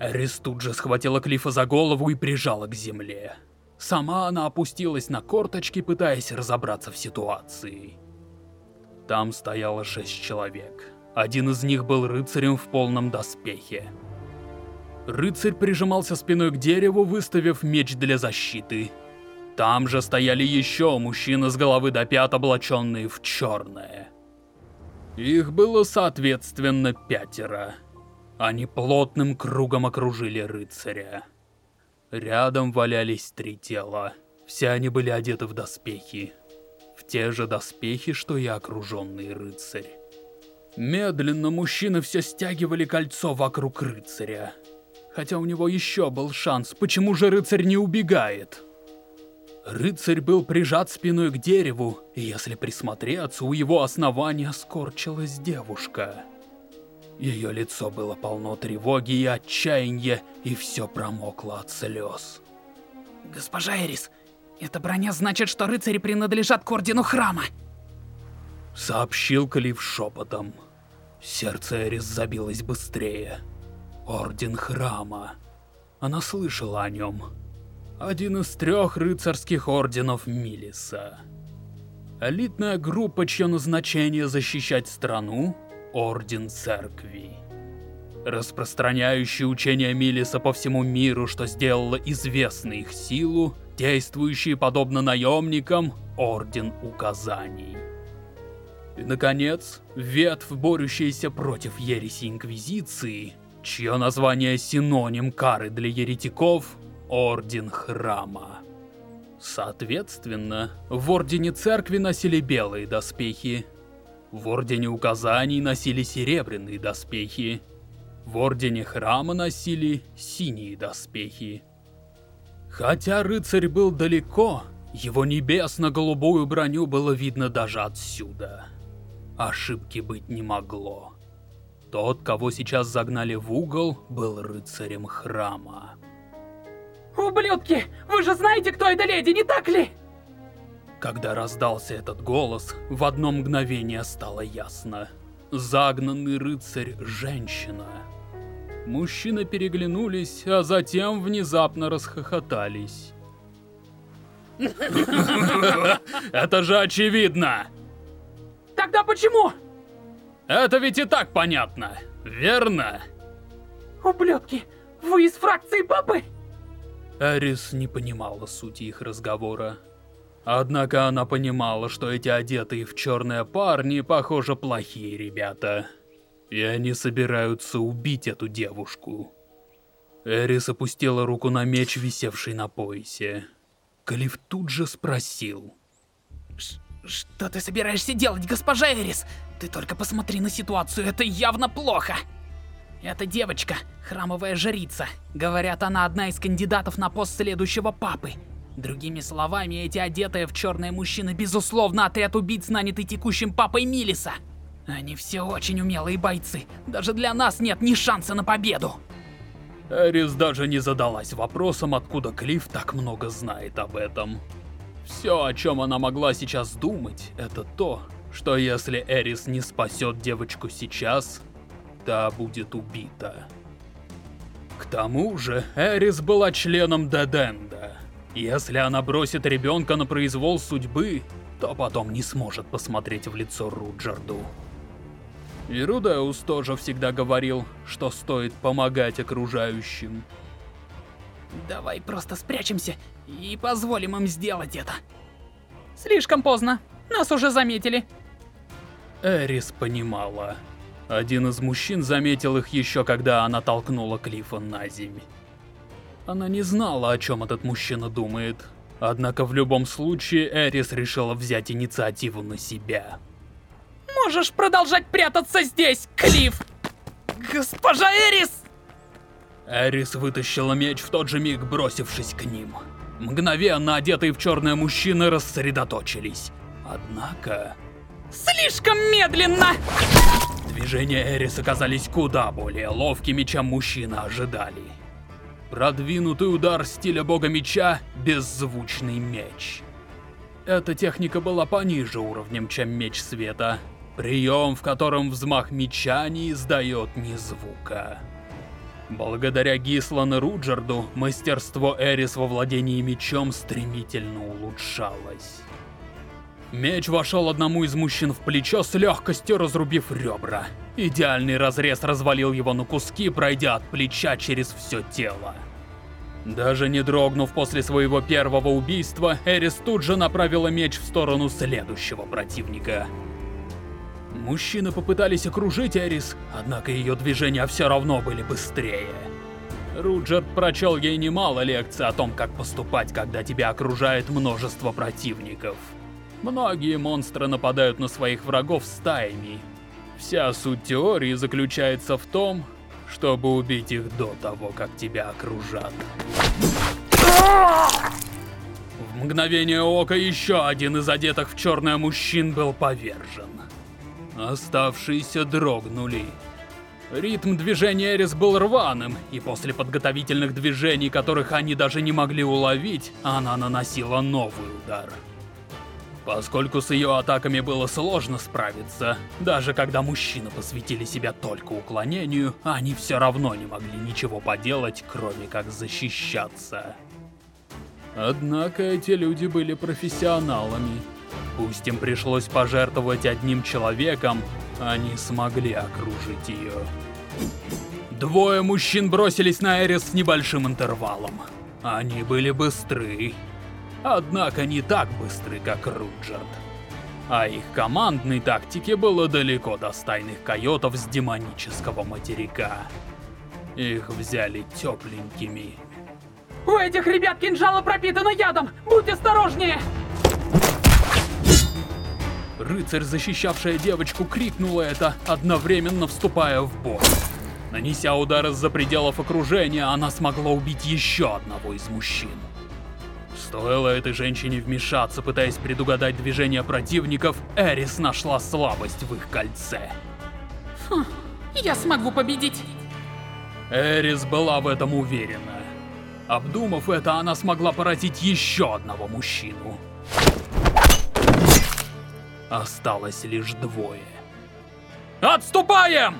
Эрис тут же схватила Клифа за голову и прижала к земле. Сама она опустилась на корточки, пытаясь разобраться в ситуации. Там стояло шесть человек. Один из них был рыцарем в полном доспехе. Рыцарь прижимался спиной к дереву, выставив меч для защиты. Там же стояли еще мужчины с головы до пят, облаченные в черное. Их было соответственно пятеро. Они плотным кругом окружили рыцаря. Рядом валялись три тела. Все они были одеты в доспехи. В те же доспехи, что и окруженный рыцарь. Медленно мужчины все стягивали кольцо вокруг рыцаря. Хотя у него еще был шанс, почему же рыцарь не убегает? Рыцарь был прижат спиной к дереву, и если присмотреться, у его основания скорчилась девушка. Ее лицо было полно тревоги и отчаяния, и все промокло от слез. Госпожа Эрис, эта броня значит, что рыцари принадлежат к Ордену Храма. Сообщил Клифф шепотом. Сердце Эрис забилось быстрее. Орден Храма. Она слышала о нем. Один из трех рыцарских орденов Милиса. Элитная группа, чье назначение защищать страну, Орден Церкви. Распространяющий учения Милиса по всему миру, что сделало известной их силу, действующие подобно наемникам, Орден Указаний. И, наконец, ветвь, борющаяся против ереси Инквизиции, чье название синоним кары для еретиков — Орден Храма. Соответственно, в Ордене Церкви носили белые доспехи, в Ордене Указаний носили серебряные доспехи, в Ордене Храма носили синие доспехи. Хотя рыцарь был далеко, его небесно-голубую броню было видно даже отсюда. Ошибки быть не могло. Тот, кого сейчас загнали в угол, был рыцарем храма. Ублюдки! Вы же знаете, кто эта леди, не так ли? Когда раздался этот голос, в одно мгновение стало ясно. Загнанный рыцарь — женщина. Мужчины переглянулись, а затем внезапно расхохотались. Это же очевидно! Тогда почему? Это ведь и так понятно, верно? Ублюдки, вы из фракции папы? Эрис не понимала сути их разговора. Однако она понимала, что эти одетые в черные парни, похоже, плохие ребята. И они собираются убить эту девушку. Эрис опустила руку на меч, висевший на поясе. Калиф тут же спросил. Ш что ты собираешься делать, госпожа Эрис? Ты только посмотри на ситуацию, это явно плохо. Эта девочка — храмовая жрица. Говорят, она одна из кандидатов на пост следующего папы. Другими словами, эти одетые в черные мужчины, безусловно, отряд убийц, нанятый текущим папой Милиса. Они все очень умелые бойцы. Даже для нас нет ни шанса на победу. Эрис даже не задалась вопросом, откуда Клифф так много знает об этом. Все, о чем она могла сейчас думать, это то, что если Эрис не спасет девочку сейчас, та будет убита. К тому же, Эрис была членом Деденда. Если она бросит ребенка на произвол судьбы, то потом не сможет посмотреть в лицо Руджерду. И Рудеус тоже всегда говорил, что стоит помогать окружающим. Давай просто спрячемся и позволим им сделать это. Слишком поздно. Нас уже заметили. Эрис понимала. Один из мужчин заметил их еще когда она толкнула Клиффа на земь. Она не знала, о чем этот мужчина думает. Однако в любом случае Эрис решила взять инициативу на себя. Можешь продолжать прятаться здесь, Клифф! Госпожа Эрис! Эрис вытащила меч в тот же миг, бросившись к ним. Мгновенно одетые в черное мужчины рассредоточились. Однако... Слишком медленно! Движения Эрис оказались куда более ловкими, чем мужчины ожидали. Продвинутый удар стиля бога меча — беззвучный меч. Эта техника была пониже уровнем, чем меч света. Прием, в котором взмах меча не издает ни звука. Благодаря Гислан и Руджерду, мастерство Эрис во владении мечом стремительно улучшалось. Меч вошел одному из мужчин в плечо с легкостью разрубив ребра. Идеальный разрез развалил его на куски, пройдя от плеча через все тело. Даже не дрогнув после своего первого убийства, Эрис тут же направила меч в сторону следующего противника. Мужчины попытались окружить Эрис, однако ее движения все равно были быстрее. Руджерд прочел ей немало лекций о том, как поступать, когда тебя окружает множество противников. Многие монстры нападают на своих врагов стаями. Вся суть теории заключается в том, чтобы убить их до того, как тебя окружат. В мгновение ока еще один из одетых в черное мужчин был повержен. Оставшиеся дрогнули. Ритм движения Эрис был рваным, и после подготовительных движений, которых они даже не могли уловить, она наносила новый удар. Поскольку с ее атаками было сложно справиться, даже когда мужчины посвятили себя только уклонению, они все равно не могли ничего поделать, кроме как защищаться. Однако эти люди были профессионалами. Пусть им пришлось пожертвовать одним человеком, они смогли окружить ее. Двое мужчин бросились на Эрис с небольшим интервалом. Они были быстры. Однако не так быстры, как Руджерд. А их командной тактике было далеко до стайных койотов с демонического материка. Их взяли тепленькими. У этих ребят кинжалы пропитаны ядом! Будь осторожнее! Рыцарь, защищавшая девочку, крикнула это, одновременно вступая в бой. Нанеся удар из-за пределов окружения, она смогла убить еще одного из мужчин. Стоило этой женщине вмешаться, пытаясь предугадать движения противников, Эрис нашла слабость в их кольце. Хм, я смогу победить. Эрис была в этом уверена. Обдумав это, она смогла поразить еще одного мужчину. Осталось лишь двое. «Отступаем!»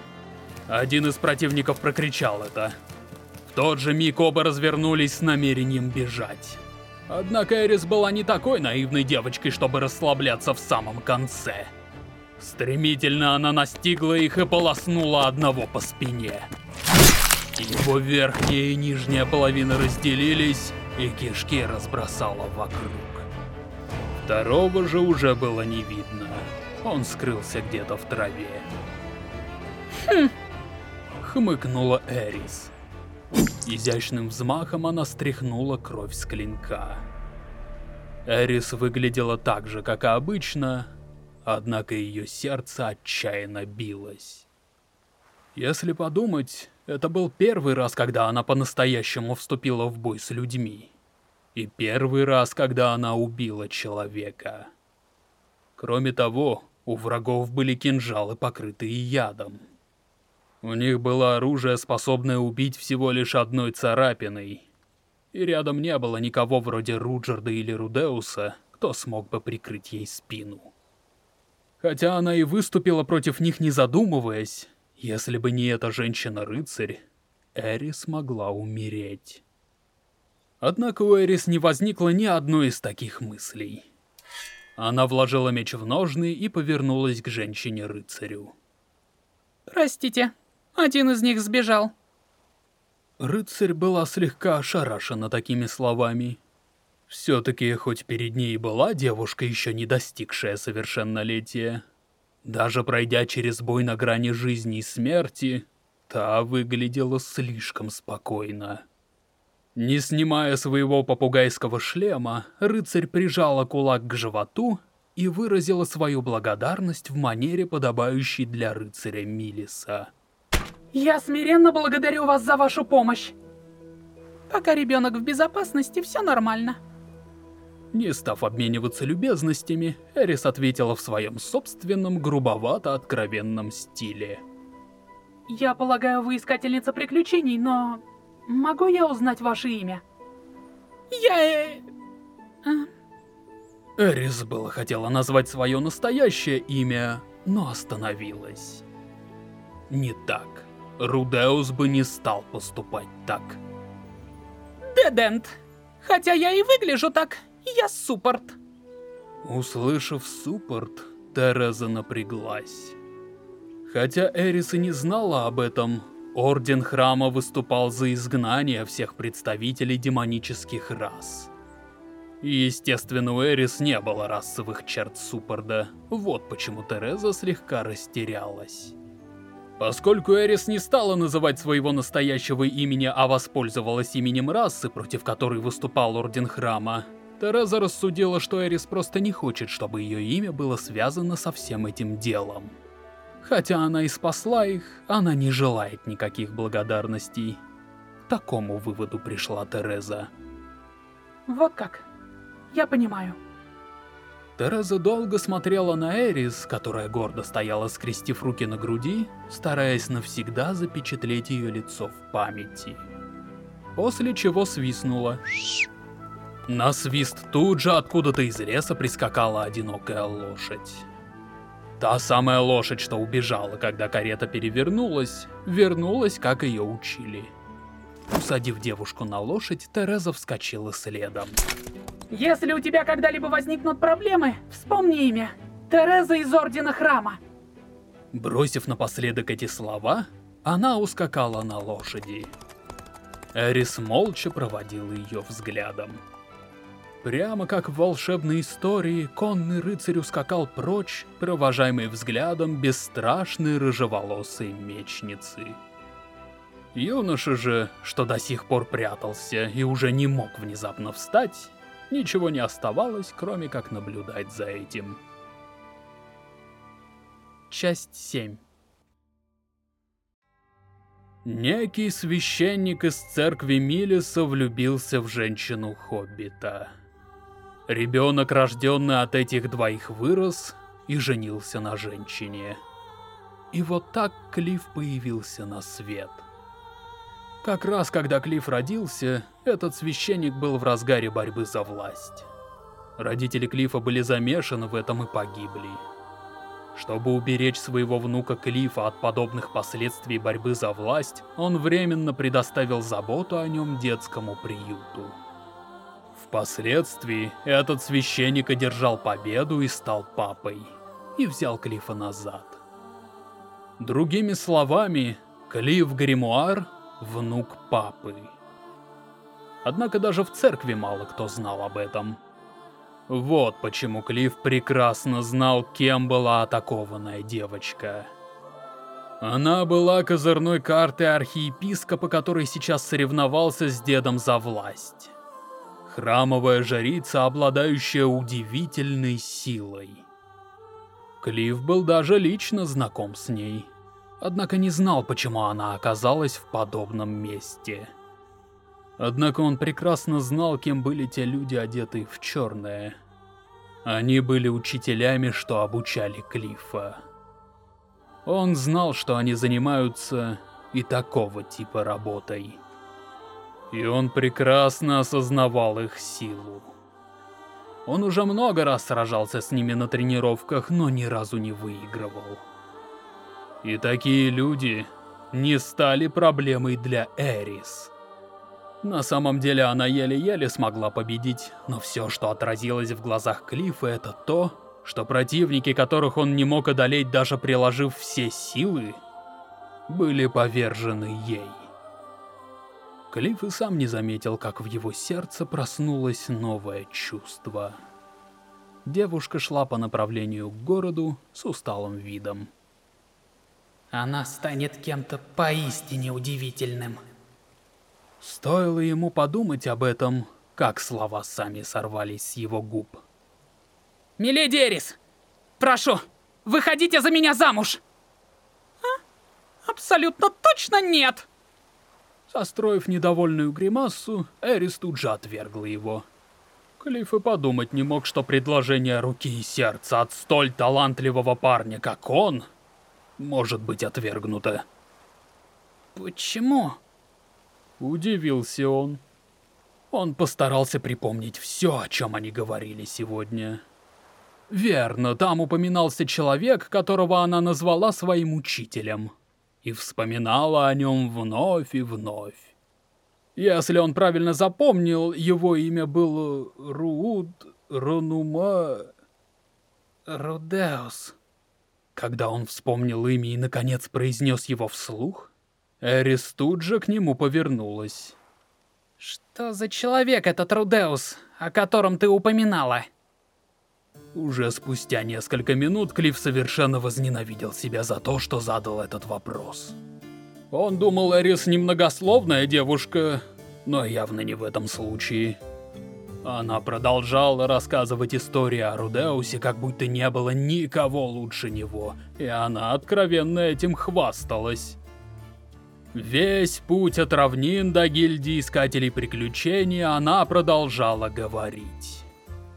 Один из противников прокричал это. В тот же миг оба развернулись с намерением бежать. Однако Эрис была не такой наивной девочкой, чтобы расслабляться в самом конце. Стремительно она настигла их и полоснула одного по спине. Его верхняя и нижняя половина разделились, и кишки разбросала вокруг. Второго же уже было не видно. Он скрылся где-то в траве. Хм. Хмыкнула Эрис. Изящным взмахом она стряхнула кровь с клинка. Эрис выглядела так же, как и обычно, однако ее сердце отчаянно билось. Если подумать, это был первый раз, когда она по-настоящему вступила в бой с людьми. И первый раз, когда она убила человека. Кроме того, у врагов были кинжалы, покрытые ядом. У них было оружие, способное убить всего лишь одной царапиной. И рядом не было никого вроде Руджерда или Рудеуса, кто смог бы прикрыть ей спину. Хотя она и выступила против них не задумываясь, если бы не эта женщина-рыцарь, Эрис могла умереть. Однако у Эрис не возникло ни одной из таких мыслей. Она вложила меч в ножны и повернулась к женщине-рыцарю. Простите, один из них сбежал. Рыцарь была слегка ошарашена такими словами. Все-таки, хоть перед ней была девушка, еще не достигшая совершеннолетия, даже пройдя через бой на грани жизни и смерти, та выглядела слишком спокойно. Не снимая своего попугайского шлема, рыцарь прижала кулак к животу и выразила свою благодарность в манере, подобающей для рыцаря Милиса. «Я смиренно благодарю вас за вашу помощь. Пока ребенок в безопасности, все нормально». Не став обмениваться любезностями, Эрис ответила в своем собственном грубовато-откровенном стиле. «Я полагаю, вы искательница приключений, но Могу я узнать ваше имя? Я... Э... А? Эрис было хотела назвать свое настоящее имя, но остановилась. Не так. Рудеус бы не стал поступать так. Дедент. Хотя я и выгляжу так, я суппорт. Услышав суппорт, Тереза напряглась. Хотя Эрис и не знала об этом, Орден Храма выступал за изгнание всех представителей демонических рас. естественно, у Эрис не было расовых черт Суппорда, вот почему Тереза слегка растерялась. Поскольку Эрис не стала называть своего настоящего имени, а воспользовалась именем расы, против которой выступал Орден Храма, Тереза рассудила, что Эрис просто не хочет, чтобы ее имя было связано со всем этим делом. Хотя она и спасла их, она не желает никаких благодарностей. К такому выводу пришла Тереза. Вот как. Я понимаю. Тереза долго смотрела на Эрис, которая гордо стояла, скрестив руки на груди, стараясь навсегда запечатлеть ее лицо в памяти. После чего свистнула. На свист тут же откуда-то из леса прискакала одинокая лошадь. Та самая лошадь, что убежала, когда карета перевернулась, вернулась, как ее учили. Усадив девушку на лошадь, Тереза вскочила следом. Если у тебя когда-либо возникнут проблемы, вспомни имя. Тереза из Ордена Храма. Бросив напоследок эти слова, она ускакала на лошади. Эрис молча проводил ее взглядом. Прямо как в волшебной истории, конный рыцарь ускакал прочь, провожаемый взглядом бесстрашной рыжеволосой мечницы. Юноша же, что до сих пор прятался и уже не мог внезапно встать, ничего не оставалось, кроме как наблюдать за этим. Часть 7 Некий священник из церкви Милиса влюбился в женщину-хоббита. Ребенок, рожденный от этих двоих, вырос и женился на женщине. И вот так Клифф появился на свет. Как раз когда Клифф родился, этот священник был в разгаре борьбы за власть. Родители Клиффа были замешаны в этом и погибли. Чтобы уберечь своего внука Клифа от подобных последствий борьбы за власть, он временно предоставил заботу о нем детскому приюту. Впоследствии этот священник одержал победу и стал папой, и взял Клифа назад. Другими словами, Клифф Гримуар — внук папы. Однако даже в церкви мало кто знал об этом. Вот почему Клифф прекрасно знал, кем была атакованная девочка. Она была козырной картой архиепископа, который сейчас соревновался с дедом за власть. Храмовая жрица, обладающая удивительной силой. Клифф был даже лично знаком с ней, однако не знал, почему она оказалась в подобном месте. Однако он прекрасно знал, кем были те люди, одетые в черное. Они были учителями, что обучали Клиффа. Он знал, что они занимаются и такого типа работой. И он прекрасно осознавал их силу. Он уже много раз сражался с ними на тренировках, но ни разу не выигрывал. И такие люди не стали проблемой для Эрис. На самом деле она еле-еле смогла победить, но все, что отразилось в глазах Клиффа, это то, что противники, которых он не мог одолеть, даже приложив все силы, были повержены ей. Клифф и сам не заметил, как в его сердце проснулось новое чувство. Девушка шла по направлению к городу с усталым видом. Она станет кем-то поистине удивительным. Стоило ему подумать об этом, как слова сами сорвались с его губ. «Миледи Эрис, прошу, выходите за меня замуж!» а? «Абсолютно точно нет!» Состроив недовольную гримасу, Эрис тут же отвергла его. Клифф и подумать не мог, что предложение руки и сердца от столь талантливого парня, как он, может быть отвергнуто. «Почему?» Удивился он. Он постарался припомнить все, о чем они говорили сегодня. Верно, там упоминался человек, которого она назвала своим учителем. И вспоминала о нем вновь и вновь. Если он правильно запомнил, его имя было Рууд Ронума... Рудеус. Когда он вспомнил имя и наконец произнес его вслух, Эрис тут же к нему повернулась. Что за человек этот Рудеус, о котором ты упоминала? Уже спустя несколько минут Клифф совершенно возненавидел себя за то, что задал этот вопрос. Он думал, Эрис немногословная девушка, но явно не в этом случае. Она продолжала рассказывать историю о Рудеусе, как будто не было никого лучше него, и она откровенно этим хвасталась. Весь путь от равнин до гильдии Искателей Приключений она продолжала говорить.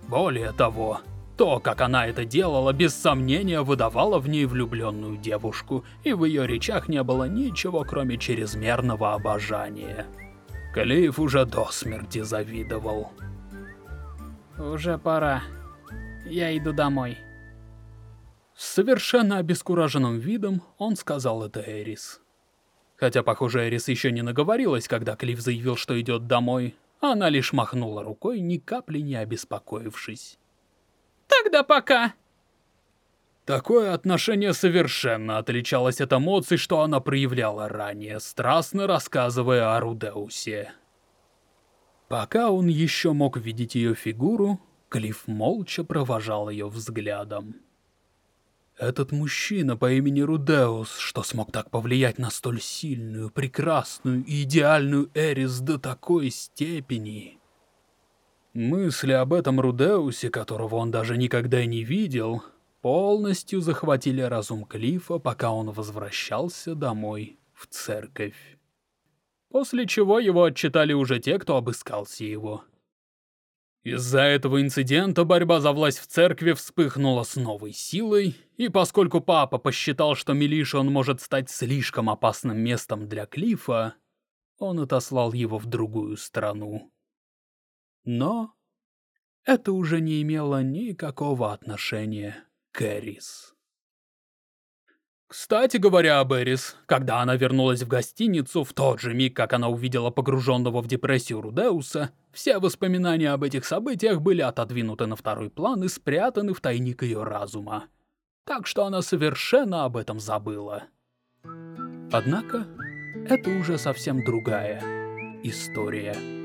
Более того, то, как она это делала, без сомнения выдавало в ней влюбленную девушку, и в ее речах не было ничего, кроме чрезмерного обожания. Клифф уже до смерти завидовал. Уже пора. Я иду домой. С совершенно обескураженным видом он сказал это Эрис. Хотя, похоже, Эрис еще не наговорилась, когда Клифф заявил, что идет домой. Она лишь махнула рукой, ни капли не обеспокоившись. «Тогда пока!» Такое отношение совершенно отличалось от эмоций, что она проявляла ранее, страстно рассказывая о Рудеусе. Пока он еще мог видеть ее фигуру, Клифф молча провожал ее взглядом. Этот мужчина по имени Рудеус, что смог так повлиять на столь сильную, прекрасную и идеальную Эрис до такой степени... Мысли об этом Рудеусе, которого он даже никогда не видел, полностью захватили разум Клифа, пока он возвращался домой в церковь. После чего его отчитали уже те, кто обыскался его. Из-за этого инцидента борьба за власть в церкви вспыхнула с новой силой, и поскольку папа посчитал, что Милишон может стать слишком опасным местом для Клифа, он отослал его в другую страну. Но это уже не имело никакого отношения к Эрис. Кстати говоря об Эрис, когда она вернулась в гостиницу, в тот же миг, как она увидела погруженного в депрессию Рудеуса, все воспоминания об этих событиях были отодвинуты на второй план и спрятаны в тайник ее разума. Так что она совершенно об этом забыла. Однако, это уже совсем другая история.